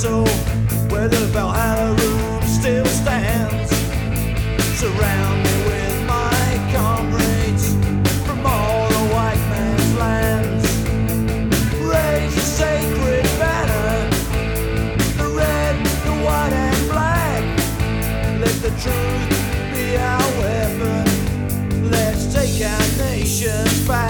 soul where the Valhalla room still stands. Surround me with my comrades from all the white man's lands. Raise the sacred banner, the red, the white, and black. Let the truth be our weapon. Let's take our nations back.